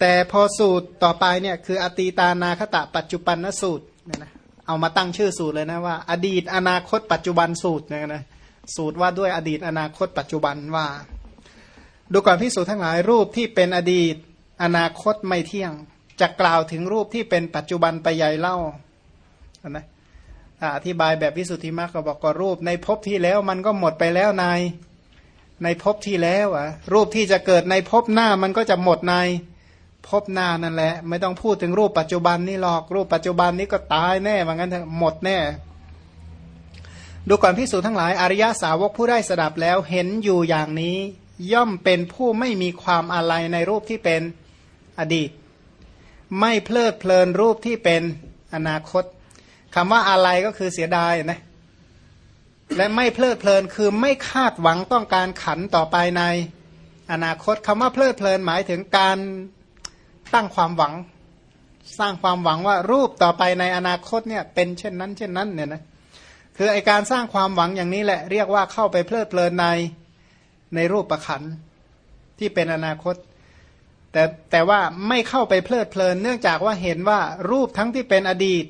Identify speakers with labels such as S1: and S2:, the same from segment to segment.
S1: แต่พอสูตรต่อไปเนี่ยคืออตีตานาคตะปัจจุบันนสูตรเนี่ยนะเอามาตั้งชื่อสูตรเลยนะว่า อดีตอนาคต ปัจจุบันสูตรเนี่ยนะสูตรว่าด้วยอดีตอนาคต ปัจจุบันว่า ดูก่อนพิสูจทั้งหลายรูปที่เป็นอดีตอนาคตไม่เที่ยงจะกล่าวถึงรูปที่เป็นปัจจุบันไปใหญ่เล่านะอธิบายแบบวิสุทธิมรรคก็บอกก็รูปในภพที่แล้วมันก็หมดไปแล้วในในภพที่แล้วอะรูปที่จะเกิดในภพหน้ามันก็จะหมดใน ภพหน้านั่นแหละ ไม่ต้องพูดถึงรูปปัจจุบันนี่หรอกรูปปัจจุบันนี้ก็ตายแน่ว่างั้นหมดแน่ ดูก่อนพิสูจน์ทั้งหลายอริยสาวกผู้ได้สดับแล้วเห็นอยู่อย่างนี้ ย่อมเป็นผู้ไม่มีความอะไรในรูปที่เป็นอดีต ไม่เพลิดเพลินรูปที่เป็นอนาคตคำว่าอะไรก็คือเสียดายนะและไม่เพลิดเพลินคือไม่คาดหวังต้องการขันต่อไปในอนาคตคำว่าเพลิดเพลินหมายถึงการ ตั้งความหวัง สร้างความหวังว่ารูปต่อไปในอนาคตเนี่ยเป็นเช่นนั้น เช่นนั้นเนี่ยนะคือไอการสร้างความหวังอย่างนี้แหละเรียกว่าเข้าไปเพลิดเพลินในในรูปประขันที่เป็นอนาคต แต่แต่ว่าไม่เข้าไปเพลิดเพลิน เนื่องจากว่าเห็นว่ารูปทั้งที่เป็นอดีต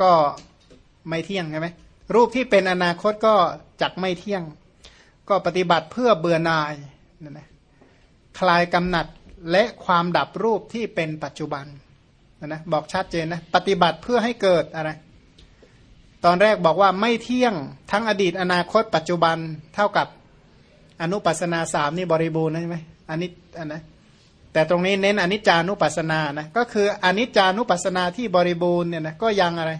S1: ก็ไม่เที่ยงใช่ไหมรูปที่เป็นอนาคตก็จักไม่เที่ยง ก็ปฏิบัติเพื่อเบื่อหน่ายนั่นนะคลายกำหนัด และความดับรูปที่เป็นปัจจุบันนะบอกชัดเจนนะปฏิบัติเพื่อให้เกิดอะไรตอนแรกบอกว่าไม่เที่ยงทั้งอดีตอนาคตปัจจุบันเท่ากับอนุปัสนาสามนี่บริบูรณ์ใช่ไหมอันนี้อันนะแต่ตรงนี้เน้นอนิจจานุปัสนานะก็คืออนิจจานุปัสนาที่บริบูรณ์เนี่ยนะก็ยังอะไร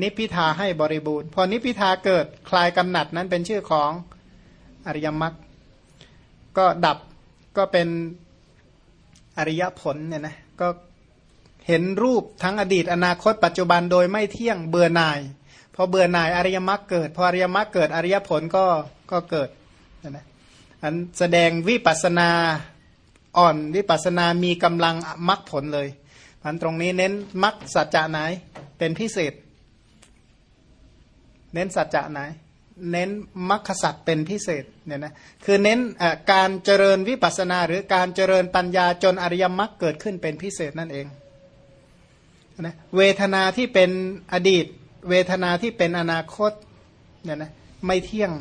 S1: นิพิทาให้บริบูรณ์ พอนิพิทาเกิดคลายกำหนัดนั้นเป็นชื่อของอริยมรรคก็ดับก็เป็น อริยผลเนี่ยนะก็เห็นรูปทั้งอดีตอนาคตปัจจุบันโดยไม่เที่ยงเบื่อหน่ายพอเบื่อหน่ายอริยมรรคเกิดพออริยมรรคเกิดอริยผลก็ก็เกิดนะอันแสดงวิปัสนาอ่อนวิปัสนามีกำลังมรรคผลเลยอันตรงนี้เน้นมรรคสัจจะไหนเป็นพิเศษ เน้นสัจจะไหน เน้นมรรคสัจเป็นพิเศษเนี่ยนะคือเน้นการเจริญวิปัสนาหรือการเจริญปัญญาจนอริยมรรคเกิดขึ้นเป็นพิเศษนั่นเองนะเวทนาที่เป็นอดีต เวทนาที่เป็นอนาคตเนี่ยนะไม่เที่ยง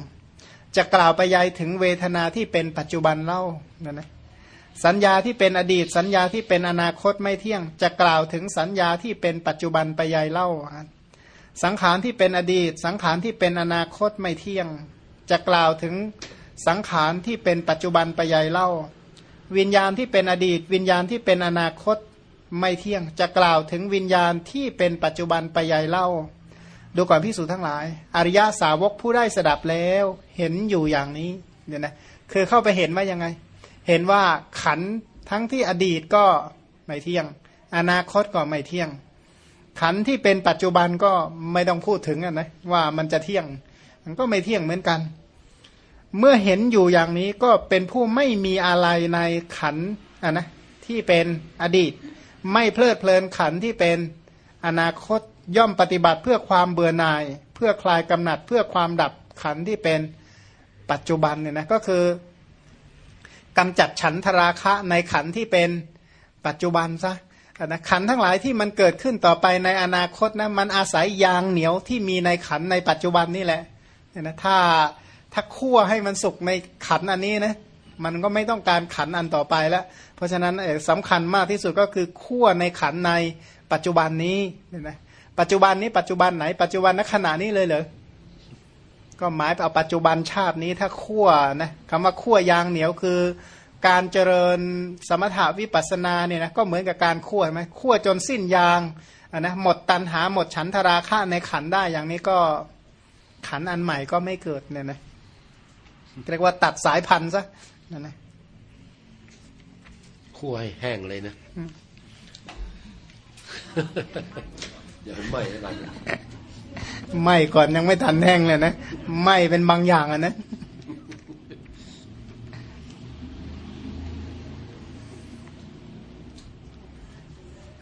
S1: จะกล่าวไปยายถึงเวทนาที่เป็นปัจจุบันเล่าเนี่ยนะสัญญาที่เป็นอดีต สัญญาที่เป็นอนาคตไม่เที่ยง จะกล่าวถึงสัญญาที่เป็นปัจจุบันไปยายเล่า สังขารที่เป็นอดีต สังขารที่เป็นอนาคตไม่เที่ยง จะกล่าวถึงสังขารที่เป็นปัจจุบันไปยายเล่า วิญญาณที่เป็นอดีต วิญญาณที่เป็นอนาคตไม่เที่ยง จะกล่าวถึงวิญญาณที่เป็นปัจจุบันไปยายเล่า ดูก่อนพิสูจน์ทั้งหลาย อริยาสาวกผู้ได้สดับแล้วเห็นอยู่อย่างนี้เนี่ยนะคือเข้าไปเห็นว่ายังไง เห็นว่าขันทั้งที่อดีตก็ไม่เที่ยง อนาคตก็ไม่เที่ยง ขันที่เป็นปัจจุบันก็ไม่ต้องพูดถึงนะว่ามันจะเที่ยง มันก็ไม่เที่ยงเหมือนกัน เมื่อเห็นอยู่อย่างนี้ก็เป็นผู้ไม่มีอะไรในขันอะนะที่เป็นอดีต ไม่เพลิดเพลินขันที่เป็นอนาคตย่อมปฏิบัติเพื่อความเบื่อหน่าย เพื่อคลายกำหนัดเพื่อความดับขันที่เป็นปัจจุบันเนี่ยนะก็คือกำจัดฉันทราคะในขันที่เป็นปัจจุบันซะ นะขันทั้งหลายที่มันเกิดขึ้นต่อไปในอนาคตนะมันอาศัยยางเหนียวที่มีในขันในปัจจุบันนี่แหละเนี่ยนะถ้าถ้าคั่วให้มันสุกในขันอันนี้นะมันก็ไม่ต้องการขันอันต่อไปแล้ว เพราะฉะนั้นสำคัญมากที่สุดก็คือคั่วในขันในปัจจุบันนี้นะปัจจุบันนี้ปัจจุบันไหน ปัจจุบันณขณะนี้เลยเหรอก็หมายเอาปัจจุบันชาตินี้ถ้าคั่วนะคำว่าคั่วยางเหนียวคือ การเจริญสมถาวิปัสนาเนี่ยนะก็เหมือนกับการคั่วไหมคั่วจนสิ้นยางนนะหมดตันหาหมดฉันทราคะในขันได้อย่างนี้ก็ขันอันใหม่ก็ไม่เกิดเนี่ยนะเรียกว่าตัดสายพันธุ์ซะนั่นนะ
S2: คั่วให้แห้งเลยนะอย่าไหม้อะไร
S1: ไหม้ก่อนยังไม่ทันแห้งเลยนะไหม้เป็นบางอย่างอะนะ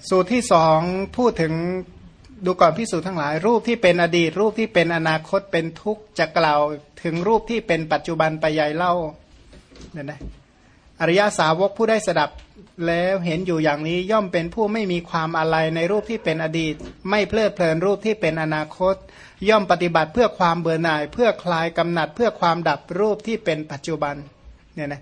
S1: สูตรที่สองพูดถึงดูก่อนพิสูจน์ทั้งหลาย รูปที่เป็นอดีต รูปที่เป็นอนาคตเป็นทุกข์จะกล่าว ถึงรูปที่เป็นปัจจุบันไปยายเล่าเนี่ยนะอริยสาวกผู้ได้สดับแล้วเห็นอยู่อย่างนี้ย่อมเป็นผู้ไม่มีความอะไรในรูปที่เป็นอดีต ไม่เพลิดเพลินรูปที่เป็นอนาคต ย่อมปฏิบัติเพื่อความเบื่อหน่าย เพื่อคลายกำหนัดเพื่อความดับรูปที่เป็นปัจจุบันเนี่ยนะ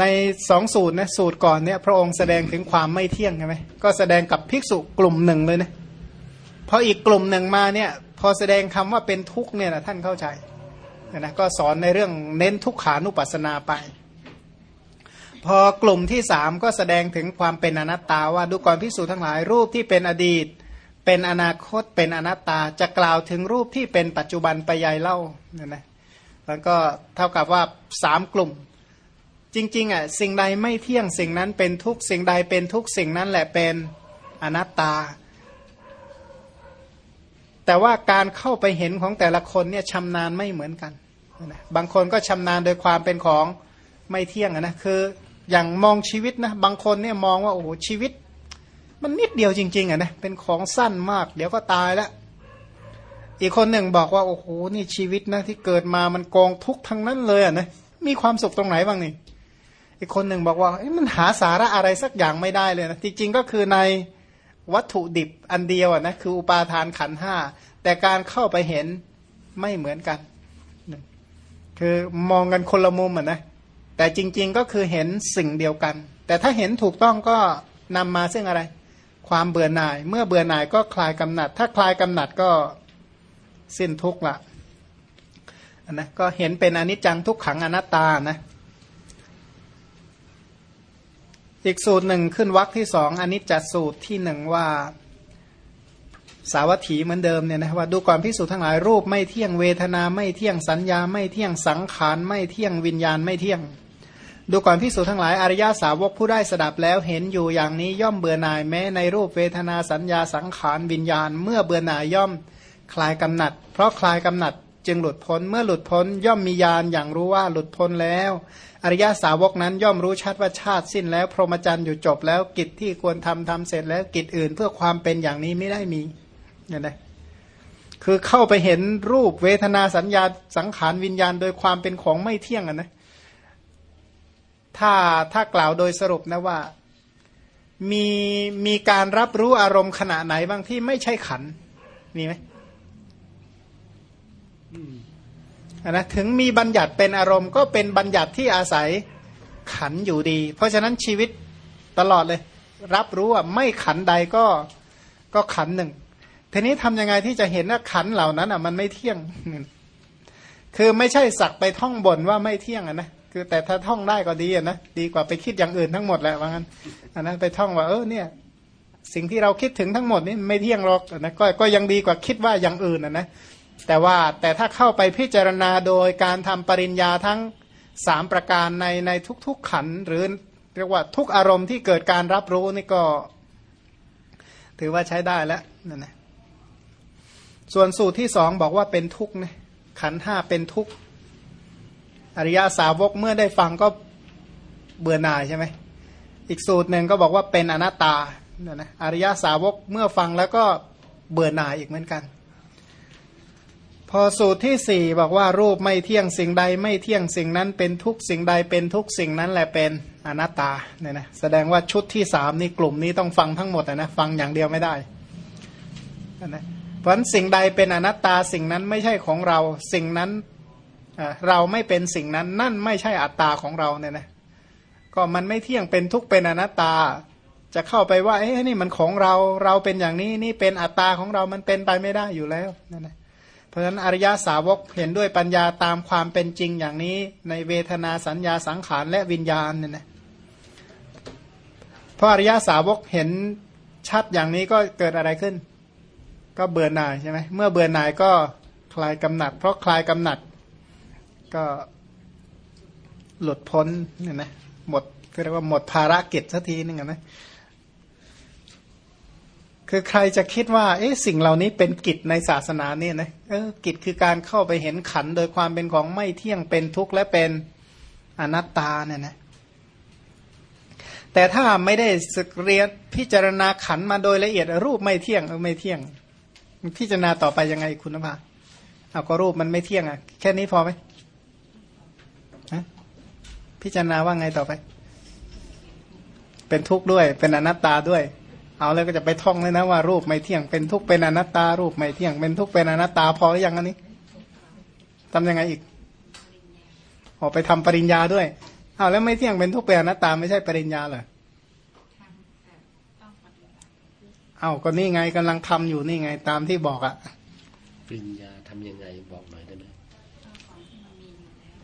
S1: ในสองสูตรนะสูตรก่อนเนี่ยพระองค์แสดงถึงความไม่เที่ยงใช่ไหมก็แสดงกับภิกษุกลุ่มหนึ่งเลยนะพออีกกลุ่มหนึ่งมาเนี่ยพอแสดงคำว่าเป็นทุกข์เนี่ยนะท่านเข้าใจนะก็สอนในเรื่องเน้นทุกขานุปัสสนาไป พอกลุ่มที่สามก็แสดงถึงความเป็นอนัตตาว่าดูก่อนพิสูจทั้งหลายรูปที่เป็นอดีต เป็นอนาคตเป็นอนัตตาจะกล่าวถึงรูปที่เป็นปัจจุบันไปยายเล่าเนี่ยนะแล้วก็เท่ากับว่าสามกลุ่ม จริงๆอะสิ่งใดไม่เที่ยงสิ่งนั้นเป็นทุกสิ่งใดเป็นทุกสิ่งนั้นแหละเป็นอนัตตา แต่ว่าการเข้าไปเห็นของแต่ละคนเนี่ยชำนาญไม่เหมือนกันนะบางคนก็ชำนาญโดยความเป็นของไม่เที่ยงนะคืออย่างมองชีวิตนะบางคนเนี่ยมองว่าโอ้โหชีวิต มันนิดเดียวจริงๆอะนะเป็นของสั้นมาก เดี๋ยวก็ตายแล้วอีกคนหนึ่งบอกว่าโอ้โหนี่ชีวิตนะที่เกิดมามันกองทุกทั้งนั้นเลยอะนะมีความสุขตรงไหนบ้างนี่ อีกคนหนึ่งบอกว่ามันหาสาระอะไรสักอย่างไม่ได้เลยนะจริงๆก็คือในวัตถุดิบอันเดียวนะคืออุปาทานขันห้าแต่การเข้าไปเห็นไม่เหมือนกัน คือมองกันคนละมุมอะนะแต่จริง ๆก็คือเห็นสิ่งเดียวกัน แต่ถ้าเห็นถูกต้องก็นำมาซึ่งอะไร ความเบื่อหน่าย เมื่อเบื่อหน่ายก็คลายกำหนัด ถ้าคลายกำหนัดก็สิ้นทุกข์ละนะก็เห็นเป็นอนิจจังทุกขังอนัตตานะ อีกสูตรหนึ่งขึ้นวรรคที่สองอันิจจสูตรที่หนึ่งว่า สาวัตถีเหมือนเดิมเนี่ยนะว่าดูก่อนพิสูจน์ทั้งหลายรูปไม่เที่ยงเวทนาไม่เที่ยงสัญญาไม่เที่ยงสังขารไม่เที่ยงวิญญาณไม่เที่ยง ดูก่อนพิสูจน์ทั้งหลายอริยาสาวกผู้ได้สดับแล้วเห็นอยู่อย่างนี้ย่อมเบื่อหน่ายแม้ในรูปเวทนาสัญญาสังขารวิญญาณ เมื่อเบื่อหน่ายย่อมคลายกำหนัด เพราะคลายกำหนัด จึงหลุดพ้นเมื่อหลุดพ้นย่อมมีญาณอย่างรู้ว่าหลุดพ้นแล้ว อริยาสาวกนั้นย่อมรู้ชัดว่าชาติสิ้นแล้ว พรหมจรรย์อยู่จบแล้วกิจที่ควรทำทำเสร็จแล้วกิจอื่นเพื่อความเป็นอย่างนี้ไม่ได้มีเนี่ยนะคือเข้าไปเห็นรูปเวทนาสัญญาสังขารวิญญาณโดยความเป็นของไม่เที่ยงอะนะถ้าถ้ากล่าวโดยสรุปนะว่ามีมีการรับรู้อารมณ์ขณะไหนบางที่ไม่ใช่ขันมีไหม นะถึงมีบัญญัติเป็นอารมณ์ ก็เป็นบัญญัติที่อาศัยขันอยู่ดี เพราะฉะนั้นชีวิตตลอดเลย รับรู้ว่าไม่ขันใดก็ก็ขันหนึ่งทีนี้ทำยังไงที่จะเห็นว่าขันเหล่านั้นอะมันไม่เที่ยง คือไม่ใช่สักไปท่องบ่นว่าไม่เที่ยงอะนะคือแต่ถ้าท่องได้ก็ดีอะนะดีกว่าไปคิดอย่างอื่นทั้งหมดแหละว่างั้นอันนั้นไปท่องว่าเออเนี่ย สิ่งที่เราคิดถึงทั้งหมดนี่ไม่เที่ยงหรอกนะก็ก็ยังดีกว่าคิดว่าอย่างอื่นอะนะ แต่ว่าแต่ถ้าเข้าไปพิจารณาโดยการทำปริญญาทั้งสามประการในในทุกๆขันหรือเรียกว่าทุกอารมณ์ที่เกิดการรับรู้นี่ก็ ถือว่าใช้ได้แล้วนั่นนะส่วนสูตรที่สองบอกว่าเป็นทุกข์นะขันห้าเป็นทุกข์อริยาสาวกเมื่อได้ฟังก็เบื่อหน่ายใช่ไหมอีกสูตรหนึ่งก็บอกว่าเป็นอนัตตาเนี่ยนะอริยาสาวกเมื่อฟังแล้วก็เบื่อหน่ายอีกเหมือนกัน พอสูตรที่สี่บอกว่ารูปไม่เที่ยงสิ่งใด ไม่เที่ยงสิ่งนั้นเป็นทุกสิ่งใดเป็นทุกสิ่งนั้นแหละเป็นอนัตตาเนี่ยนะแสดงว่าชุดที่สามนี่กลุ่มนี้ต้องฟังทั้งหมดนะฟังอย่างเดียวไม่ได้นะเพราะสิ่งใดเป็นอนัตตาสิ่งนั้นไม่ใช่ของเรา สิ่งนั้นเราไม่เป็นสิ่งนั้นนั่นไม่ใช่อัตตาของเราเนี่ยนะก็มันไม่เที่ยงเป็นทุกเป็นอนัตตา จะเข้าไปว่าเอ้นี่มันของเราเราเป็นอย่างนี้นี่เป็นอัตตาของเรามันเป็นไปไม่ได้อยู่แล้วนั่นแหละ เพราะฉะนั้นอริยาสาวกเห็นด้วยปัญญาตามความเป็นจริงอย่างนี้ ในเวทนาสัญญาสังขารและวิญญาณเนี่ยนะเพราะอริยาสาวกเห็นชัดอย่างนี้ก็เกิดอะไรขึ้น ก็เบื่อหน่ายใช่ไหมเมื่อเบื่อหน่ายก็คลายกำหนัด เพราะคลายกำหนัดก็หลุดพ้นเนี่ยนะหมดเรียกว่าหมดภารกิจสักทีนึงนะ คือใครจะคิดว่า เอ๊ะสิ่งเหล่านี้เป็นกิจในศาสนาเนี่ยนะเออกิจคือการเข้าไปเห็นขันโดยความเป็นของไม่เที่ยงเป็นทุกข์และเป็นอนัตตาเนี่ยนะแต่ถ้าไม่ได้ศึกเรียนพิจารณาขันมาโดยละเอียดรูปไม่เที่ยงเออไม่เที่ยง พิจารณาต่อไปยังไงคุณภาเอาก็รูปมันไม่เที่ยงอะ แค่นี้พอไหมพิจารณาว่าไงต่อไป เป็นทุกข์ด้วยเป็นอนัตตาด้วย เอาแล้วก็จะไปท่องเลยนะว่ารูปไม่เที่ยงเป็นทุกข์เป็นอนัตตา รูปไม่เที่ยงเป็นทุกข์เป็นอนัตตาพอหรือยังอันนี้ทำยังไงอีกออกไปทำปริญญาด้วยเอาแล้วไม่เที่ยงเป็นทุกข์เป็นอนัตตาไม่ใช่ปริญญาเหรอเอาก็นี่ไงกำลังทำอยู่นี่ไงตามที่บอกอะ
S2: ปริญญาทำยังไงบอกหน่อยได้ไหม
S3: ของที่มันมีอยู่แล้ว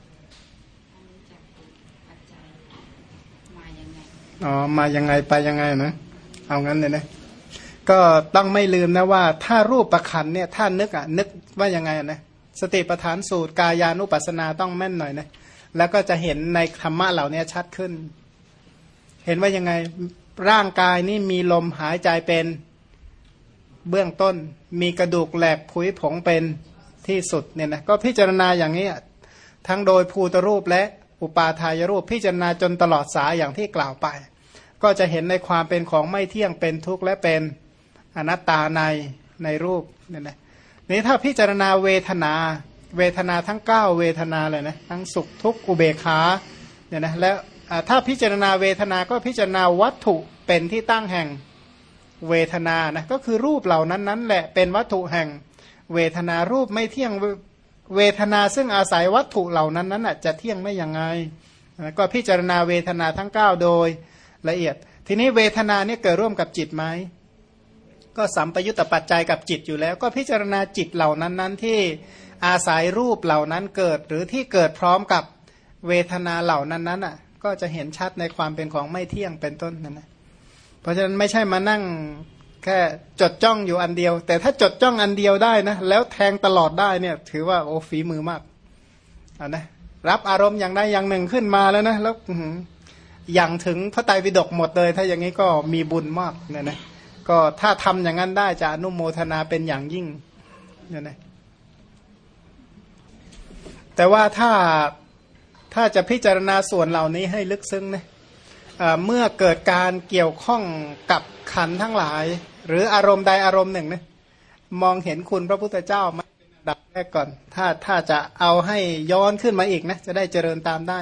S3: รู้จักปัจจัยมายังไง
S1: อ๋อมายังไงไปยังไงนะ เอางั้นเลยนะก็ต้องไม่ลืมนะว่า ถ้ารูปประคันเนี่ยถ้านึกอะนึกว่ายังไงนะสติปัฏฐานสูตรกายานุปัสสนาต้องแม่นหน่อยนะแล้วก็จะเห็นในธรรมะเหล่านี้ชัดขึ้น เห็นว่ายังไงร่างกายนี่มีลมหายใจเป็นเบื้องต้น มีกระดูกแหลกผุยผงเป็นที่สุดเนี่ยนะก็พิจารณาอย่างนี้อะทั้งโดยภูตรูปและอุปาทายรูปพิจารณาจนตลอดสายอย่างที่กล่าวไป ก็จะเห็นในความเป็นของไม่เที่ยงเป็นทุกข์และเป็นอนัตตาในในรูปเนี่ยนะนี้ถ้าพิจารณาเวทนา เวทนาทั้ง 9 เวทนาเลยนะทั้งสุขทุกข์อุเบกขาเนี่ยนะแล้วถ้าพิจารณาเวทนาก็พิจารณาวัตถุเป็นที่ตั้งแห่งเวทนานะก็คือรูปเหล่านั้นนั้นแหละเป็นวัตถุแห่งเวทนารูปไม่เที่ยงเวทนาซึ่งอาศัยวัตถุเหล่านั้นนั้นจะเที่ยงได้ยังไง ก็พิจารณาเวทนาทั้ง 9 โดย ละเอียด ทีนี้เวทนาเนี่ยเกิดร่วมกับจิตไหมก็สัมปยุตตปัจจัยกับจิตอยู่แล้ว ก็พิจารณาจิตเหล่านั้นนั้นที่อาศัยรูปเหล่านั้นเกิด หรือที่เกิดพร้อมกับเวทนาเหล่านั้นนั้นอะ ก็จะเห็นชัดในความเป็นของไม่เที่ยงเป็นต้นนั่นนะเพราะฉะนั้นไม่ใช่มานั่งแค่จดจ้องอยู่อันเดียว แต่ถ้าจดจ้องอันเดียวได้นะแล้วแทงตลอดได้เนี่ย ถือว่าโอ้ฝีมือมากอ่านะรับอารมณ์อย่างใดอย่างหนึ่งขึ้นมาแล้วนะแล้ว อย่างถึงพระไตรปิฎกหมดเลย ถ้าอย่างนี้ก็มีบุญมากเนี่ยนะก็ถ้าทำอย่างนั้นได้จะอนุโมทนาเป็นอย่างยิ่งเนี่ยนะแต่ว่าถ้าถ้าจะพิจารณาส่วนเหล่านี้ให้ลึกซึ้งนะเอ่อเมื่อเกิดการเกี่ยวข้องกับขันทั้งหลาย หรืออารมณ์ใดอารมณ์หนึ่งนะมองเห็นคุณพระพุทธเจ้ามาเป็นอันดับแรกก่อน ถ้าถ้าจะเอาให้ย้อนขึ้นมาอีกนะจะได้เจริญตามได้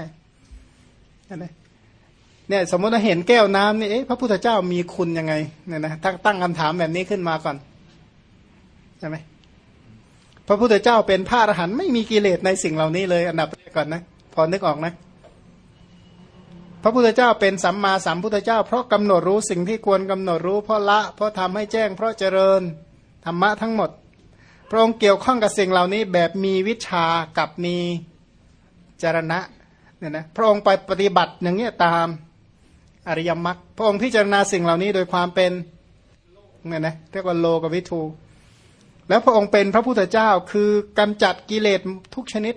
S1: นั่นนะ เนี่ยสมมติว่าเห็นแก้วน้ำนี่เอ๊ะพระพุทธเจ้ามีคุณยังไงเนี่ยนะตั้งตั้งคำถามแบบนี้ขึ้นมาก่อนใช่ไหมพระพุทธเจ้าเป็นพระอรหันต์ไม่มีกิเลสในสิ่งเหล่านี้เลย อันดับแรกก่อนนะพอนึกออกนะพระพุทธเจ้าเป็นสัมมาสัมพุทธเจ้า เพราะกำหนดรู้สิ่งที่ควรกำหนดรู้ เพราะละเพราะทำให้แจ้งเพราะเจริญธรรมะทั้งหมด พระองค์เกี่ยวข้องกับสิ่งเหล่านี้แบบมีวิชากับมีจรณะเนี่ยนะพระองค์ไปปฏิบัติอย่างเงี้ยตาม อริยมรรคพระองค์พิจารณาสิ่งเหล่านี้โดยความเป็นเนี่ยนะเรียกว่าโลกวิทูแล้วพระองค์เป็นพระพุทธเจ้าคือกำจัดกิเลสทุกชนิด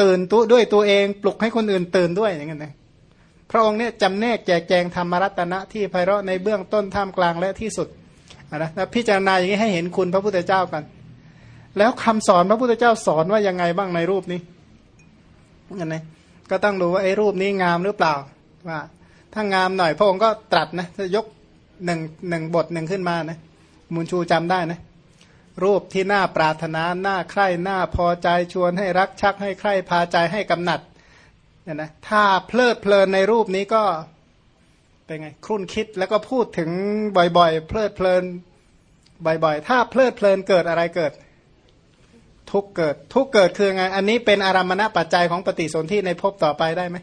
S1: ตื่นตัวด้วยตัวเองปลุกให้คนอื่นตื่นด้วยอย่างนั้นนะพระองค์เนี่ยจำแนกแจกแจงธรรมรัตนะที่ไพเราะในเบื้องต้นท่ามกลางและที่สุดนะแล้วพิจารณาอย่างนี้ให้เห็นคุณพระพุทธเจ้ากัน แล้วคำสอนพระพุทธเจ้าสอนว่ายังไงบ้างในรูปนี้อันนะก็ต้องดูว่าไอ้รูปนี้งามหรือเปล่าว่า ถ้างามหน่อยพระองค์ก็ตรัสนะจะยกหนึ่งหนึ่งบทหนึ่งขึ้นมานะมูลชูจำได้นะรูปที่น่าปรารถนาหน่าใคร่หน่าพอใจชวนให้รักชักให้ใคร่พาใจให้กำหนัดเนี่ยนะถ้าเพลิดเพลินในรูปนี้ก็เป็นไงครุ่นคิดแล้วก็พูดถึงบ่อยๆ เพลิดเพลินบ่อยๆ ถ้าเพลิดเพลินเกิดอะไรเกิด ทุกเกิด ทุกเกิดคือไง อันนี้เป็นอารมณปัจจัยของปฏิสนธิในภพต่อไปได้ไหม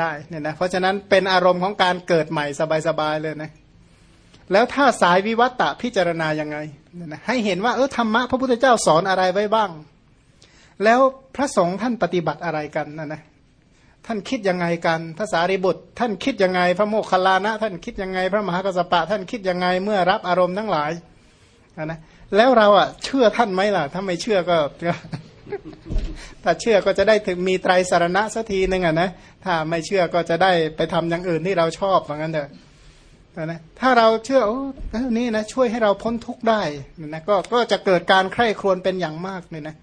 S1: ได้เนี่ยนะเพราะฉะนั้นเป็นอารมณ์ของการเกิดใหม่สบายๆเลยนะแล้วถ้าสายวิวัตตะพิจารณายังไงเนี่ยนะให้เห็นว่าเออธรรมะพระพุทธเจ้าสอนอะไรไว้บ้าง แล้วพระสงฆ์ท่านปฏิบัติอะไรกันนะนะท่านคิดยังไงกันภาษาริบุตร ท่านคิดยังไง พระโมคคัลลานะ ท่านคิดยังไง พระมหากัสสปะ ท่านคิดยังไงเมื่อรับอารมณ์ทั้งหลายนะนะแล้วเราอะเชื่อท่านไหมล่ะ ถ้าไม่เชื่อก็ ถ้าเชื่อก็จะได้ถึงมีไตรสารณะสักทีหนึ่งอะนะถ้าไม่เชื่อก็จะได้ไปทำอย่างอื่นที่เราชอบเหมือนกันเถอะนะถ้าเราเชื่อโอ้นี่นะช่วยให้เราพ้นทุกข์ได้นะก็ก็จะเกิดการใคร่ครวญเป็นอย่างมากเลยนะ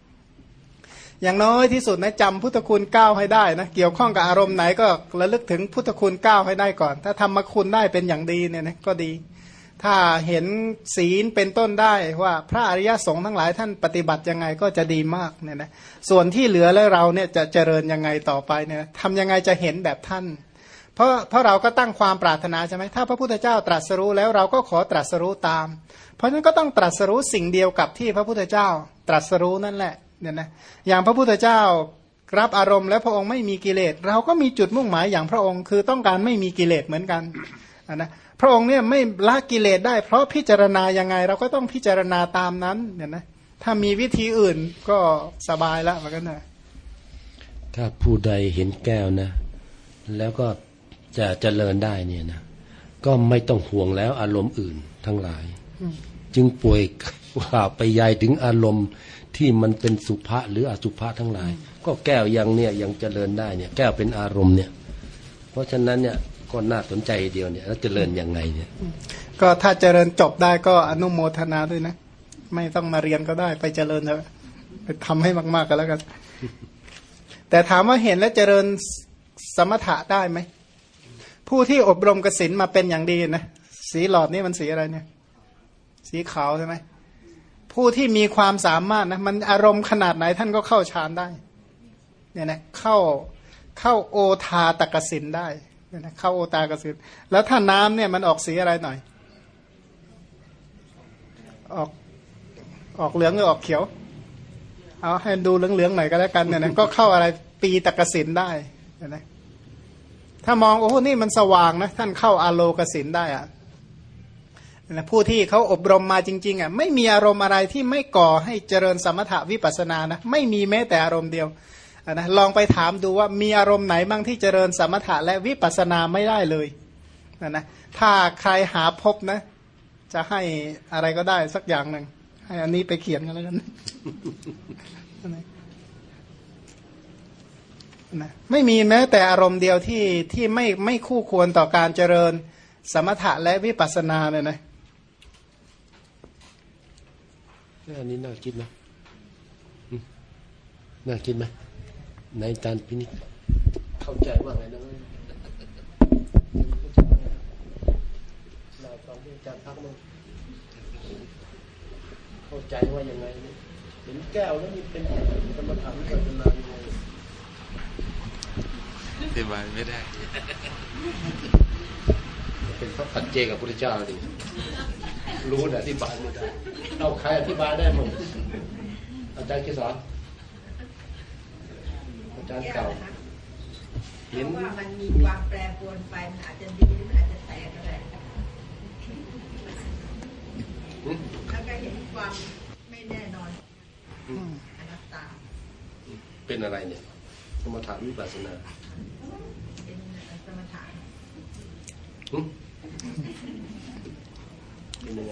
S1: อย่างน้อยที่สุดนะจำพุทธคุณเก้าให้ได้นะเกี่ยวข้องกับอารมณ์ไหนก็ระลึกถึงพุทธคุณเก้าให้ได้ก่อน ถ้าทำมาคุณได้เป็นอย่างดีเนี่ยนะก็ดี ถ้าเห็นศีลเป็นต้นได้ว่าพระอริยสงฆ์ทั้งหลายท่านปฏิบัติยังไงก็จะดีมากเนี่ยนะส่วนที่เหลือแล้วเราเนี่ยจะเจริญยังไงต่อไปเนี่ยทำยังไงจะเห็นแบบท่าน เพราะเพราะเราก็ตั้งความปรารถนาใช่ไหมถ้าพระพุทธเจ้าตรัสรู้แล้วเราก็ขอตรัสรู้ตาม เพราะฉะนั้นก็ต้องตรัสรู้สิ่งเดียวกับที่พระพุทธเจ้าตรัสรู้นั่นแหละเนี่ยนะอย่างพระพุทธเจ้ารับอารมณ์แล้วพระองค์ไม่มีกิเลส เราก็มีจุดมุ่งหมายอย่างพระองค์คือต้องการไม่มีกิเลสเหมือนกันนะ พระองค์เนี่ยไม่ละกิเลสได้ เพราะพิจารณายังไง เราก็ต้องพิจารณาตามนั้นเนี่ยนะถ้ามีวิธีอื่นก็สบายละเหมือนกันนะ
S2: ถ้าผู้ใดเห็นแก้วนะ แล้วก็จะเจริญได้เนี่ยนะก็ไม่ต้องห่วงแล้วอารมณ์อื่นทั้งหลาย จึงป่วยว่าไปยายถึงอารมณ์ที่มันเป็นสุภาษหรืออสุภาษทั้งหลาย ก็แก้วยังเนี่ยยังเจริญได้เนี่ย แก้วเป็นอารมณ์เนี่ย เพราะฉะนั้นเนี่ย ก็น่าสนใจเดียวเนี่ยแล้วเจริญยังไงเนี่ย
S1: ก็ถ้าเจริญจบได้ก็อนุโมทนาด้วยนะ ไม่ต้องมาเรียนก็ได้ไปเจริญเถอะไปทำให้มาก ๆกันแล้วกัน แต่ถามว่าเห็นและเจริญสมถะได้ไหม ผู้ที่อบรมกสินมาเป็นอย่างดีนะสีหลอดนี่มันสีอะไรเนี่ย สีขาวใช่ไหมผู้ที่มีความสามารถนะมันอารมณ์ขนาดไหนท่านก็เข้าฌานได้ เนี่ยนะเข้าเข้าโอทาตกสินได้ เนี่ยนะเข้าโอตากสินแล้วถ้าน้ำเนี่ยมันออกสีอะไรหน่อย ออกออกเหลืองหรือออกเขียว เอาให้ดูเหลืองๆหน่อยก็แล้วกันเนี่ยนะก็เข้าอะไรปีตกสินได้เห็นไหมถ้ามองโอ้โหนี่มันสว่างนะท่านเข้าอาโลกสินได้อะนะผู้ที่เขาอบรมมาจริงๆอะไม่มีอารมณ์อะไรที่ไม่ก่อให้เจริญสมถะวิปัสสนานะไม่มีแม้แต่อารมณ์เดียวอะ นะลองไปถามดูว่ามีอารมณ์ไหนบ้างที่เจริญสมถะและวิปัสสนาไม่ได้เลยนะนะถ้าใครหาพบนะ จะให้อะไรก็ได้สักอย่างหนึ่งให้อันนี้ไปเขียนกันแล้วกันนะไม่มีแม้แต่อารมณ์เดียวที่ที่ไม่ไม่คู่ควรต่อการเจริญสมถะและวิปัสสนาเลยนะ
S2: อันนี้น่าคิดไหมอืมน่าคิดไหม ในจารย์พินิจเข้าใจว่าไงนะเราฟังที่อาจารย์พักมั้งเข้าใจว่ายังไงเนี่ยเห็นแก้วแล้วนี่เป็นสมถะวิปัสสนายังไง
S4: อธิบายไม่ได้
S2: เป็นพระปัจเจกับพระพุทธเจ้าดิรู้แต่อธิบายไม่ได้เอาใครอธิบายได้มั้งอาจารย์กษรอา จารย์เก่าเห็น
S5: เพราะว่ามันมีความแปรปรวนไปมันอาจจะดีหรือมันอาจจะแตกก็ได้แล้วก็เห็นความไม่แน่นอนอนัตตา
S2: เป็นอะไรเนี่ย สมถะวิปัสสนา
S5: เป็นสมถะ
S2: หึเป็นยังไง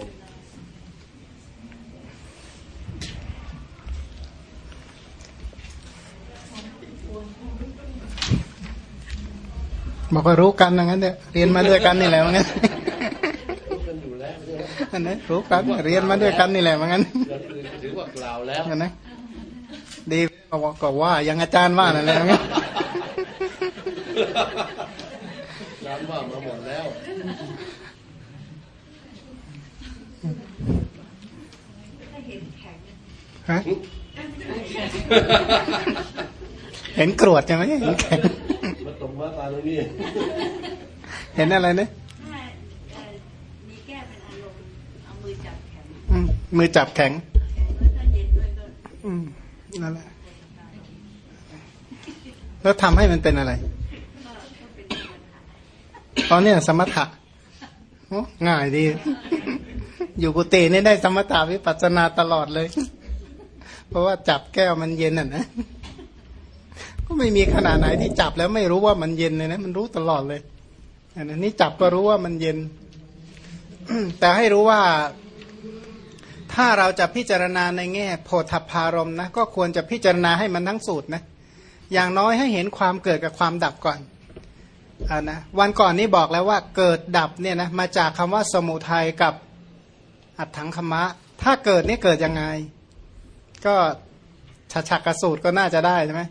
S1: บอกว่ารู้กันอย่างนั้นเนี่ยเรียนมาด้วยกันนี่แหละว่างั้น
S2: รู้กันอยู่แล้วใช่ไหม
S1: อันนั้นรู้กันเรียนมาด้วยกันนี่แหละว่างั้น
S2: เรื่องอื่นถือว่ากล่าวแล้ว
S1: อันนั้นดีก็ว่าก็ว่าอย่างอาจารย์ว่านั่นแหละว่างั้น
S2: ร้านว่ามาหมดแล้ว
S1: ฮะ เห็นกรวดใช่ไหมเห็นแข็ง
S2: มา ตกมาตาตรงนี้
S1: เห็นอะไรเนี่ย
S3: ถ้าเอ่อมีแก้เป็นอารมณ์เอามือจับแขน
S1: อืมมือจับแข็ง
S3: แขนแล้วถ้าเย็นด้วยก็
S1: อืมนั่นแหละแล้วทำให้มันเป็นอะไร
S3: ก็ก็เป็นปัญหา
S1: ตอนนี้สมถะโอ้ง่ายดี อยู่กุฏินี่ได้สมถะวิปัสสนาตลอดเลย เพราะว่าจับแก้วมันเย็นอะนะก็ ไม่มีขนาดไหนที่จับแล้วไม่รู้ว่ามันเย็นเลยนะมันรู้ตลอดเลยอันนั้นนี่จับก็รู้ว่ามันเย็น แต่ให้รู้ว่าถ้าเราจะพิจารณาในแง่โพธพารมนะก็ควรจะพิจารณาให้มันทั้งสูตรนะอย่างน้อยให้เห็นความเกิดกับความดับก่อนอ่านะวันก่อนนี้บอกแล้วว่าเกิดดับเนี่ยนะมาจากคำว่าสมุทัยกับอัตถังคมะ ถ้าเกิดนี่เกิดยังไง ก็ฉักกสูตรก็น่าจะได้ใช่ไหม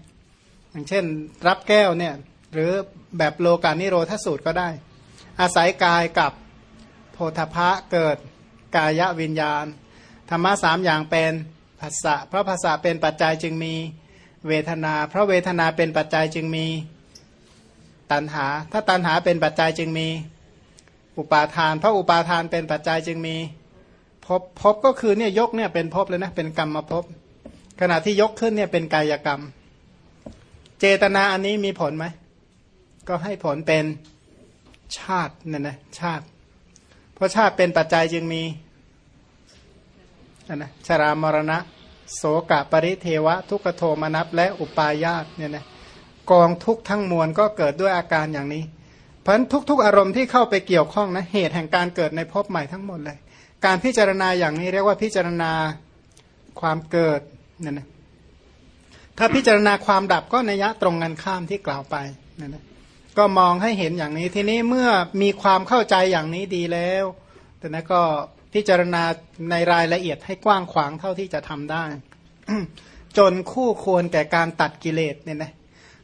S1: อย่างเช่น รับแก้วเนี่ยหรือแบบโลกานิโรธสูตรก็ได้ อาศัยกายกับโพธพะเกิดกายวิญญาณ ธรรมะสามอย่างเป็นภาษะเพราะภาษาเป็นปัจจัยจึงมีเวทนา เพราะเวทนาเป็นปัจจัยจึงมีตัณหา ถ้าตัณหาเป็นปัจจัยจึงมีอุปาทาน เพราะอุปาทานเป็นปัจจัยจึงมีพภพบก็คือเนี่ยยกเนี่ยเป็นภพเลยนะเป็นกรรมมาภพขณะที่ยกขึ้นเนี่ยเป็นกายกรรม เจตนาอันนี้มีผลไหม ก็ให้ผลเป็นชาติเนี่ยนะชาติ เพราะชาติเป็นปัจจัยจึงมีนนะชรามรณะ โสกะปริเทวะ ทุกขโทมนัสและอุปายาตเนี่ยนะกองทุกทั้งมวลก็เกิดด้วยอาการอย่างนี้ เพราะฉะนั้นทุก ๆ อารมณ์ที่เข้าไปเกี่ยวข้องนะเหตุแห่งการเกิดในภพใหม่ทั้งหมดเลย การพิจารณาอย่างนี้เรียกว่าพิจารณาความเกิดเนี่ยนะ ถ้าพิจารณาความดับก็นัยยะตรงกันข้ามที่กล่าวไปนี่ยนะก็มองให้เห็นอย่างนี้ทีนี้เมื่อมีความเข้าใจอย่างนี้ดีแล้ว แต่นั้นก็พิจารณาในรายละเอียดให้กว้างขวางเท่าที่จะทำได้ จนคู่ควรแก่การตัดกิเลสเนี่ยนะ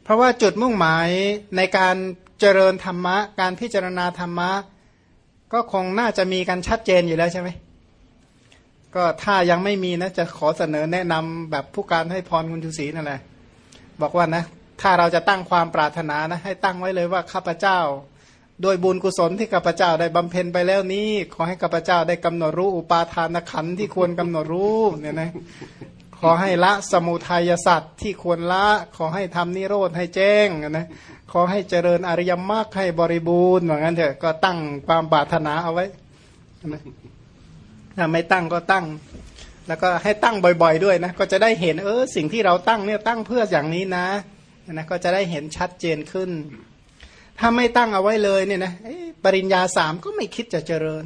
S1: เพราะว่าจุดมุ่งหมายในการเจริญธรรมะ การพิจารณาธรรมะ ก็คงน่าจะมีกันชัดเจนอยู่แล้วใช่ไหม ก็ถ้ายังไม่มีนะจะขอเสนอแนะนำแบบผู้การให้พรคุณชูศรีนั่นแหละบอกว่านะ ถ้าเราจะตั้งความปรารถนานะให้ตั้งไว้เลยว่าข้าพเจ้า โดยบุญกุศลที่ข้าพเจ้าได้บำเพ็ญไปแล้วนี้ ขอให้ข้าพเจ้าได้กำหนดรู้อุปาทานขันที่ควรกำหนดรู้เนี่ยนะขอให้ละสมุทัยสัตว์ที่ควรละ ขอให้ทำนิโรธให้แจ้งนะขอให้เจริญอริยมรรคให้บริบูรณ์เหมือนกันเถอะก็ตั้งความปรารถนาเอาไว้นะ ถ้าไม่ตั้งก็ตั้ง แล้วก็ให้ตั้งบ่อยๆด้วยนะ ก็จะได้เห็นเออสิ่งที่เราตั้งเนี่ยตั้งเพื่ออย่างนี้นะนะก็จะได้เห็นชัดเจนขึ้น ถ้าไม่ตั้งเอาไว้เลยเนี่ยนะปริญญาสามก็ไม่คิดจะเจริญ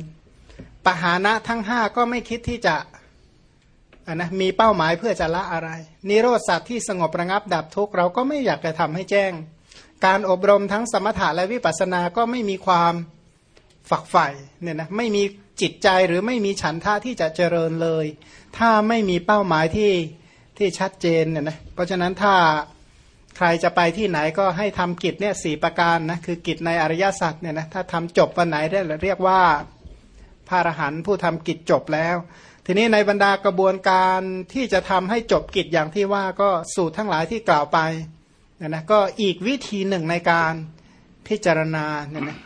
S1: ปหานะทั้งห้าก็ไม่คิดที่จะนะมีเป้าหมายเพื่อจะละอะไร นิโรธสัตว์ที่สงบระงับดับทุกข์เราก็ไม่อยากจะทำให้แจ้ง การอบรมทั้งสมถะและวิปัสสนาก็ไม่มีความฝักใฝ่เนี่ยนะไม่มี จิตใจหรือไม่มีฉันท่าที่จะเจริญเลย ถ้าไม่มีเป้าหมายที่ที่ชัดเจนเนี่ยนะเพราะฉะนั้นถ้าใครจะไปที่ไหนก็ให้ทำกิจเนี่ยสี่ประการนะคือกิจในอริยสัจเนี่ยนะถ้าทำจบวันไหนได้เรียกว่าพระอรหันต์ผู้ทำกิจจบแล้ว ทีนี้ในบรรดากระบวนการที่จะทำให้จบกิจอย่างที่ว่าก็สูตรทั้งหลายที่กล่าวไปเนี่ยนะก็อีกวิธีหนึ่งในการพิจารณาเนี่ยนะ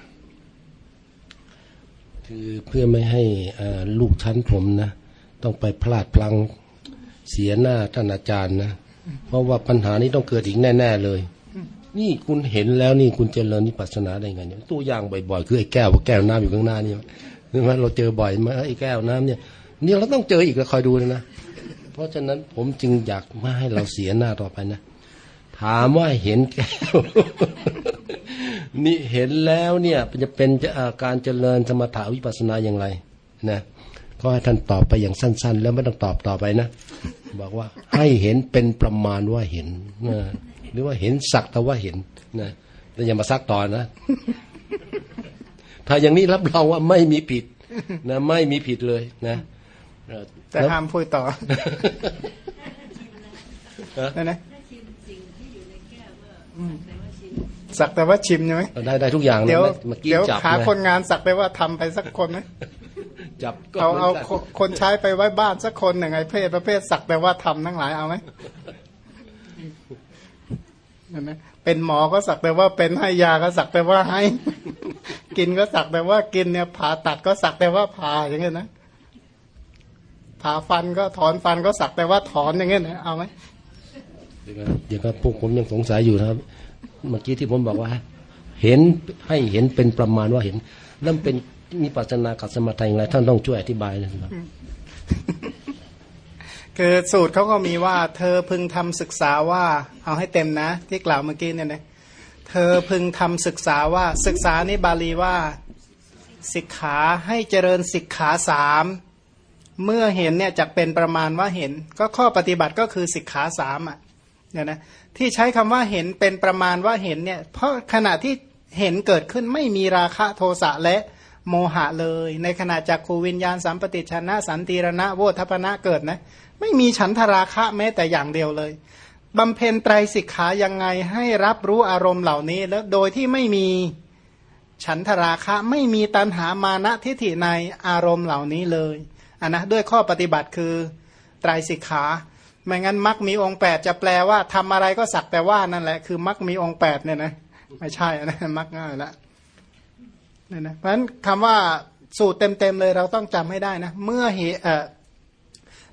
S2: คือเพื่อไม่ให้ลูกชั้นผมนะ ต้องไปพลาดพลังเสียหน้าท่านอาจารย์นะ เพราะว่าปัญหานี้ต้องเกิดอีกแน่ ๆ เลย นี่คุณเห็นแล้วนี่คุณเจริญนิพพานาได้ไงเนี่ยตัวอย่างบ่อยๆ คือไอ้แก้วแก้วน้ำอยู่ข้างหน้านี่ใช่ไหมเราเจอบ่อยมาไอ้แก้วน้ำเนี่ยนี่เราต้องเจออีกก็คอยดูเลยนะ เพราะฉะนั้นผมจึงอยากไม่ให้เราเสียหน้าต่อไปนะ ถามว่าเห็นแก้วนี่เห็นแล้วเนี่ยจะเป็นการเจริญสมถาวิปัสสนาอย่างไรนะก็ให้ท่านตอบไปอย่างสั้น ๆ แล้วไม่ต้องตอบต่อไปนะ บอกว่าให้เห็นเป็นประมาณว่าเห็นนะหรือว่าเห็นสักแต่ว่าเห็นนะแต่อย่ามาซักต่อนะ ถ้าอย่างนี้รับรองว่าไม่มีผิดนะไม่มีผิดเลยนะ
S1: แต่ห้ามพูดต่อนะนะ สักแต่ว่าชิมใช่ไหม
S2: ได้ได้ทุกอย่าง
S1: เดี๋ยวเดี๋ยวหาคนงานสักแต่ว่าทำไปสักคนไหม
S2: จับ
S1: เอาเอาคนใช้ไปไว้บ้านสักคนหนึ่งไอ้เพศประเภทสักแต่ว่าทำทั้งหลายเอาไหมเห็นไหมเป็นหมอก็สักแต่ว่าเป็นให้ยาก็สักแต่ว่าให้ กินก็สักแต่ว่ากินเนี่ยผ่าตัดก็สักแต่ว่าผ่าอย่างเงี้ยนะผ่าฟันก็ถอนฟันก็สักแต่ว่าถอนอย่างเงี้ยนะเอาไหม
S2: เดี๋ยวก็พวกผมยังสงสัยอยู่นะครับ เมื่อกี้ที่ผมบอกว่า เห็นให้เห็นเป็นประมาณว่าเห็นแล้วเป็นมีปัจนากับสมถะอย่างไรท่านต้องช่วยอธิบายนะครับ
S1: คือสูตรเขาก็มีว่า เธอพึงทำศึกษาว่า เอาให้เต็มนะ ที่กล่าวเมื่อกี้เนี่ยนะเธอพึงทำศึกษาว่าศึกษานี่บาลีว่าสิกขาให้เจริญสิกขาสามเมื่อเห็นเนี่ยจะเป็นประมาณว่าเห็น ก็ข้อปฏิบัติก็คือสิกขาสามอะ เนี่ยนะที่ใช้คำว่าเห็นเป็นประมาณว่าเห็นเนี่ยเพราะขณะที่เห็นเกิดขึ้นไม่มีราคะโทสะและโมหะเลย ในขณะจากคูวิญญาณสัมปติชนะ สันติรณะโวทัพนะเกิดนะ ไม่มีฉันทราคะแม้แต่อย่างเดียวเลยบำเพ็ญไตรสิกขายังไงให้รับรู้อารมณ์เหล่านี้ แล้วโดยที่ไม่มีฉันทราคะไม่มีตัณหามานะทิฏฐิในอารมณ์เหล่านี้เลยอันนะด้วยข้อปฏิบัติคือไตรสิกขา ไม่งั้นมักมีองค์แปดจะแปลว่าทำอะไรก็สักแต่ว่านั่นแหละคือมักมีองค์แปดเนี่ยนะไม่ใช่นะมักง่ายละเนี่ยนะเพราะฉะนั้นคำว่าสูตรเต็มๆเลยเราต้องจำให้ได้นะเมื่อเหเออ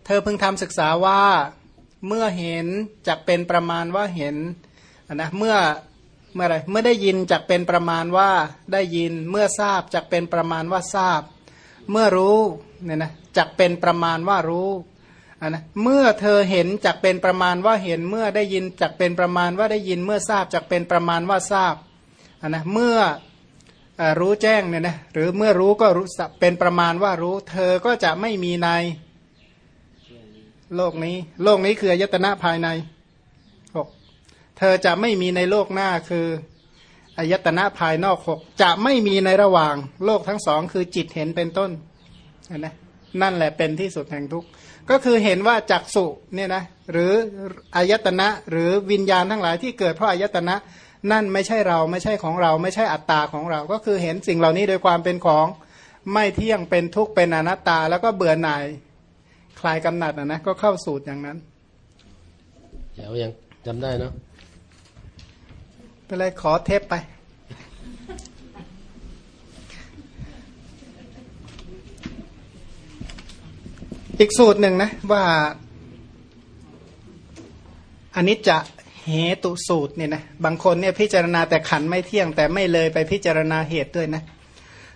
S1: เธอเพิ่งทำศึกษาว่าเมื่อเห็นจะเป็นประมาณว่าเห็นนะเมื่อเมื่อไรเมื่อได้ยินจะเป็นประมาณว่าได้ยินเมื่อทราบจะเป็นประมาณว่าทราบ เมื่อรู้เนี่ยนะจะเป็นประมาณว่ารู้ นะเมื่อเธอเห็นจักเป็นประมาณว่าเห็นเมื่อได้ยินจักเป็นประมาณว่าได้ยินเมื่อทราบจักเป็นประมาณว่าทราบนนะเมื่อรู้แจ้งเนี่ยนะหรือเมื่อรู้ก็รู้เป็นประมาณว่ารู้ เธอก็จะไม่มีในโลกนี้ โลกนี้คืออายตนะภายในหกเธอจะไม่มีในโลกหน้าคืออายตนะภายนอกหกจะไม่มีในระหว่าง โลกทั้งสองคือจิตเห็นเป็นต้นนะนั่นแหละเป็นที่สุดแห่งทุกข์ ก็คือเห็นว่าจักสุเนี่ยนะหรืออายตนะหรือวิญญาณทั้งหลายที่เกิดเพราะอายตนะนั่นไม่ใช่เราไม่ใช่ของเราไม่ใช่อัตตาของเรา ก็คือเห็นสิ่งเหล่านี้โดยความเป็นของไม่เที่ยงเป็นทุกข์เป็นอนัตตา แล้วก็เบื่อหน่ายคลายกำหนัดนะนะก็เข้าสูตรอย่างนั้น
S2: เดี๋ยวยังจำได้เนาะ
S1: เป็นไรขอเทปไป อีกสูตรหนึ่งนะว่าอันนี้จะเหตุสูตรเนี่ยนะบางคนเนี่ยพิจารณาแต่ขันไม่เที่ยง แต่ไม่เลยไปพิจารณาเหตุด้วยนะ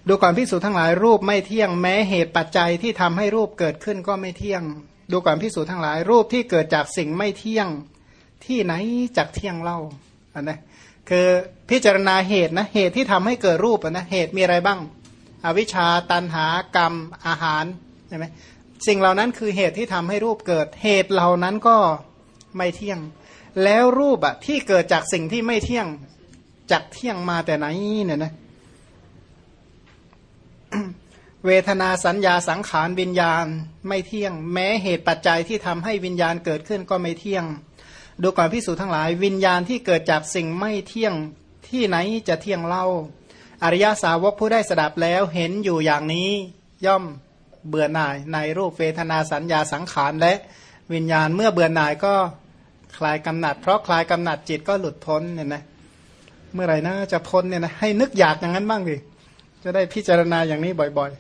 S1: ดูก่อนพิสูจทั้งหลายรูปไม่เที่ยงแม้เหตุปัจจัยที่ทำให้รูปเกิดขึ้นก็ไม่เที่ยง ดูก่อนพิสูจทั้งหลายรูปที่เกิดจากสิ่งไม่เที่ยงที่ไหนจากเที่ยงเล่าอันนะคือพิจารณาเหตุนะเหตุที่ทำให้เกิดรูปนะเหตุมีอะไรบ้าง อวิชชาตันหากรรมอาหารใช่ไหม สิ่งเหล่านั้นคือเหตุที่ทำให้รูปเกิด เหตุเหล่านั้นก็ไม่เที่ยง แล้วรูปอะที่เกิดจากสิ่งที่ไม่เที่ยงจากเที่ยงมาแต่ไหนเนี่ยนะเวทนาสัญญาสังขารวิญญาณไม่เที่ยง แม้เหตุปัจจัยที่ทำให้วิญญาณเกิดขึ้นก็ไม่เที่ยง ดูก่อนพิสูจน์ทั้งหลาย วิญญาณที่เกิดจากสิ่งไม่เที่ยงที่ไหนจะเที่ยงเล่า อริยาสาวกผู้ได้สดับแล้วเห็นอยู่อย่างนี้ย่อม เบื่อหน่ายในรูปเวทนาสัญญาสังขารและวิญญาณเมื่อเบื่อหน่ายก็คลายกำหนัด เพราะคลายกำหนัดจิตก็หลุดพ้นเนี่ยนะเมื่อไหร่นะจะพ้นเนี่ยนะให้นึกอยากอย่างนั้นบ้างดิจะได้พิจารณาอย่างนี้บ่อย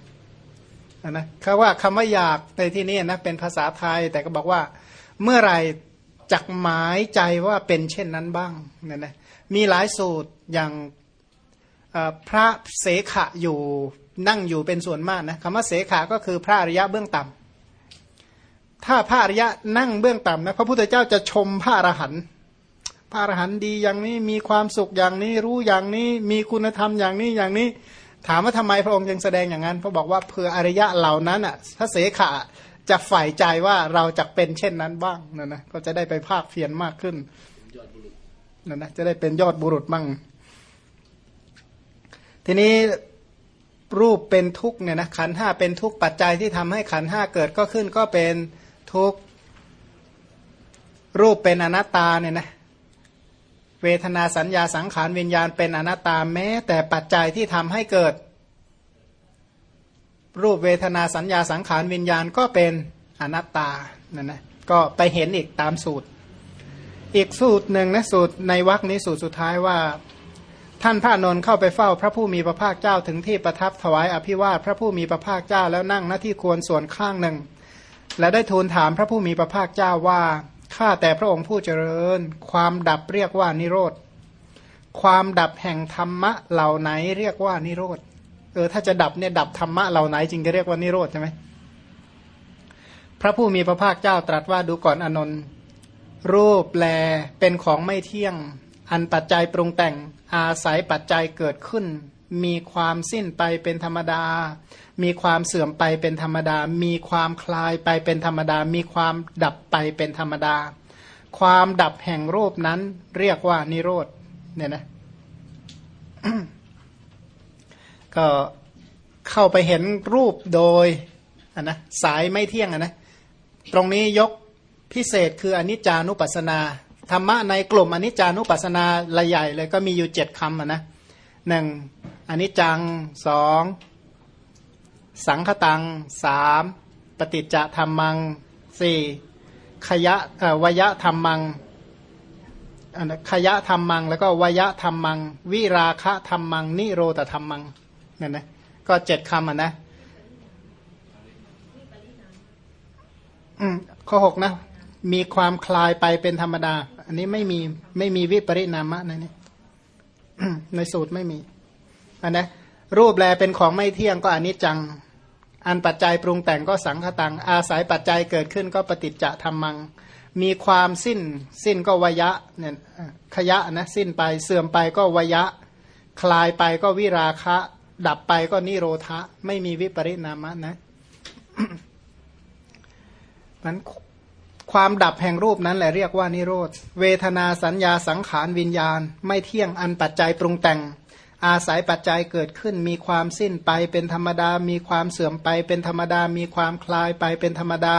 S1: ๆนะคำว่าคำว่าอยากในที่นี้นะเป็นภาษาไทยแต่ก็บอกว่า เมื่อไหร่จักหมายใจว่าเป็นเช่นนั้นบ้างเนี่ยนะมีหลายสูตรอย่างพระเสขะอยู่ นั่งอยู่เป็นส่วนมากนะคำว่าเสขาก็คือพระอริยะเบื้องต่ำถ้าพระอริยะนั่งเบื้องต่ำนะพระพุทธเจ้าจะชมพระอรหันต์พระอรหันต์ดีอย่างนี้มีความสุขอย่างนี้รู้อย่างนี้มีคุณธรรมอย่างนี้อย่างนี้ ถามว่าทำไมพระองค์ยังแสดงอย่างนั้นพระบอกว่าเพื่ออริยะเหล่านั้นอะถ้าเสขาจะฝ่ายใจว่าเราจะเป็นเช่นนั้นบ้างนั่นนะก็จะได้ไปภาคเพียรมากขึ้นนั่นนะจะได้เป็นยอดบุรุษบ้างทีนี้ รูปเป็นทุกเนี่ยนะขันห้าเป็นทุกปัจจัยที่ทำให้ขันห้าเกิดก็ขึ้นก็เป็นทุกรูปเป็นอนัตตาเนี่ยนะเวทนาสัญญาสังขารวิญญาณเป็นอนัตตาแม้ แต่ปัจจัยที่ทำให้เกิด รูปเวทนาสัญญาสังขารวิญญาณก็เป็นอนัตตานั่นนะก็ไปเห็นอีกตามสูตร อีกสูตรหนึ่งนะสูตรในวรคนี้สูตรสุดท้ายว่า ท่านพระนนท์เข้าไปเฝ้าพระผู้มีพระภาคเจ้าถึงที่ประทับถวายอภิวาทพระผู้มีพระภาคเจ้าแล้วนั่งหน้าที่ควรส่วนข้างหนึ่ง และได้ทูลถามพระผู้มีพระภาคเจ้าว่าข้าแต่พระองค์ผู้เจริญ ความดับเรียกว่านิโรธความดับแห่งธรรมะเหล่าไหนเรียกว่านิโรธเออถ้าจะดับเนี่ยดับธรรมะเหล่าไหนจึงจะเรียกว่านิโรธใช่ไหมพระผู้มีพระภาคเจ้าตรัสว่าดูก่อนอนนท์รูปแลเป็นของไม่เที่ยง อันปัจจัยปรุงแต่ง อาศัยปัจจัยเกิดขึ้น มีความสิ้นไปเป็นธรรมดา มีความเสื่อมไปเป็นธรรมดา มีความคลายไปเป็นธรรมดา มีความดับไปเป็นธรรมดา ความดับแห่งรูปนั้นเรียกว่านิโรธเนี่ยนะก็เข้าไปเห็นรูปโดยอันนะสายไม่เที่ยงอะนะตรงนี้ยกพิเศษคืออนิจจานุปัสสนา ธรรมะในกลุ่มอนิจจานุปัสสนาละใหญ่เลยก็มีอยู่เจ็ดคำนะหนึ่งอนนี้จังสองสังคตังสามปฏิจจธรรมังสี่ขยะวยะธรรมังขยะธรรมัง แล้วก็วยะธรรมัง วิราคะธรรมัง นิโรธธรรมังนั่นนะก็เจ็ดคำอะนะอืมข้อหกนะ มีความคลายไปเป็นธรรมดา นนี้ไม่มีไม่มีวิปริณามะนะนี่ในสูตรไม่มีอันนะรูปแลเป็นของไม่เที่ยงก็อนิจจัง อันปัจจัยปรุงแต่งก็สังคตัง อาศัยปัจจัยเกิดขึ้นก็ปฏิจจะธรรมัง มีความสิ้น สิ้นก็วยะเนี่ยขยะนะสิ้นไปเสื่อมไปก็วยะ คลายไปก็วิราคะ ดับไปก็นิโรธะ ไม่มีวิปริณามะนะมัน ความดับแห่งรูปนั้นแหละเรียกว่านิโรธ เวทนาสัญญาสังขารวิญญาณ ไม่เที่ยงอันปัจจัยปรุงแต่ง อาศัยปัจจัยเกิดขึ้น มีความสิ้นไปเป็นธรรมดา มีความเสื่อมไปเป็นธรรมดา มีความคลายไปเป็นธรรมดา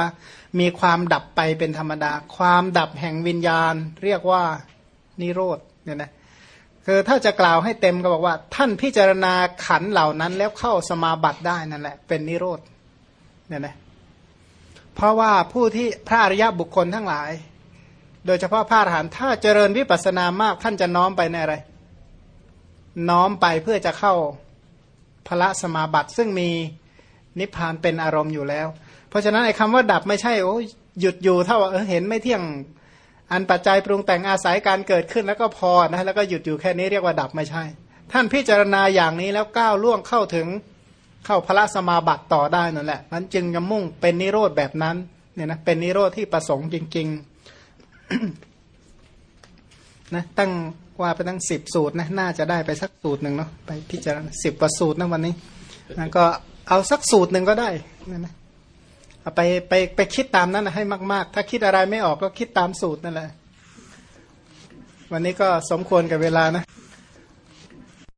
S1: มีความดับไปเป็นธรรมดา ความดับแห่งวิญญาณ เรียกว่านิโรธเนี่ยนะคือถ้าจะกล่าวให้เต็มก็บอกว่า ท่านพิจารณาขันเหล่านั้นแล้วเข้าสมาบัติได้นั่นแหละ เป็นนิโรธเนี่ยนะ เพราะว่าผู้ที่พระอริยบุคคลทั้งหลาย โดยเฉพาะพระอรหันต์ถ้าเจริญวิปัสสนามากท่านจะน้อมไปในอะไร น้อมไปเพื่อจะเข้าพระสมาบัติซึ่งมีนิพพานเป็นอารมณ์อยู่แล้ว เพราะฉะนั้นไอ้คำว่าดับไม่ใช่โอ้หยุดอยู่เท่าว่าเออเห็นไม่เที่ยงอันปัจจัยปรุงแต่งอาศัยการเกิดขึ้นแล้วก็พอนะแล้วก็หยุดอยู่แค่นี้เรียกว่าดับไม่ใช่ ท่านพิจารณาอย่างนี้แล้วก้าวล่วงเข้าถึง เข้าพระสมาบัติต่อได้นั่นแหละมันจึงจะมุ่งเป็นนิโรธแบบนั้นเนี่ยนะเป็นนิโรธที่ประสงค์จริงๆนะตั้งว่าไปตั้งสิบสูตรนะน่าจะได้ไปสักสูตรหนึ่งเนาะไปพิจารณาสิบกว่าสูตรนะวันนี้นะก็เอาสักสูตรหนึ่งก็ได้นะนะเอาไปไปไปคิดตามนั้นนะให้มาก ๆ ถ้าคิดอะไรไม่ออกก็คิดตามสูตรนั่นแหละ วันนี้ก็สมควรกับเวลานะ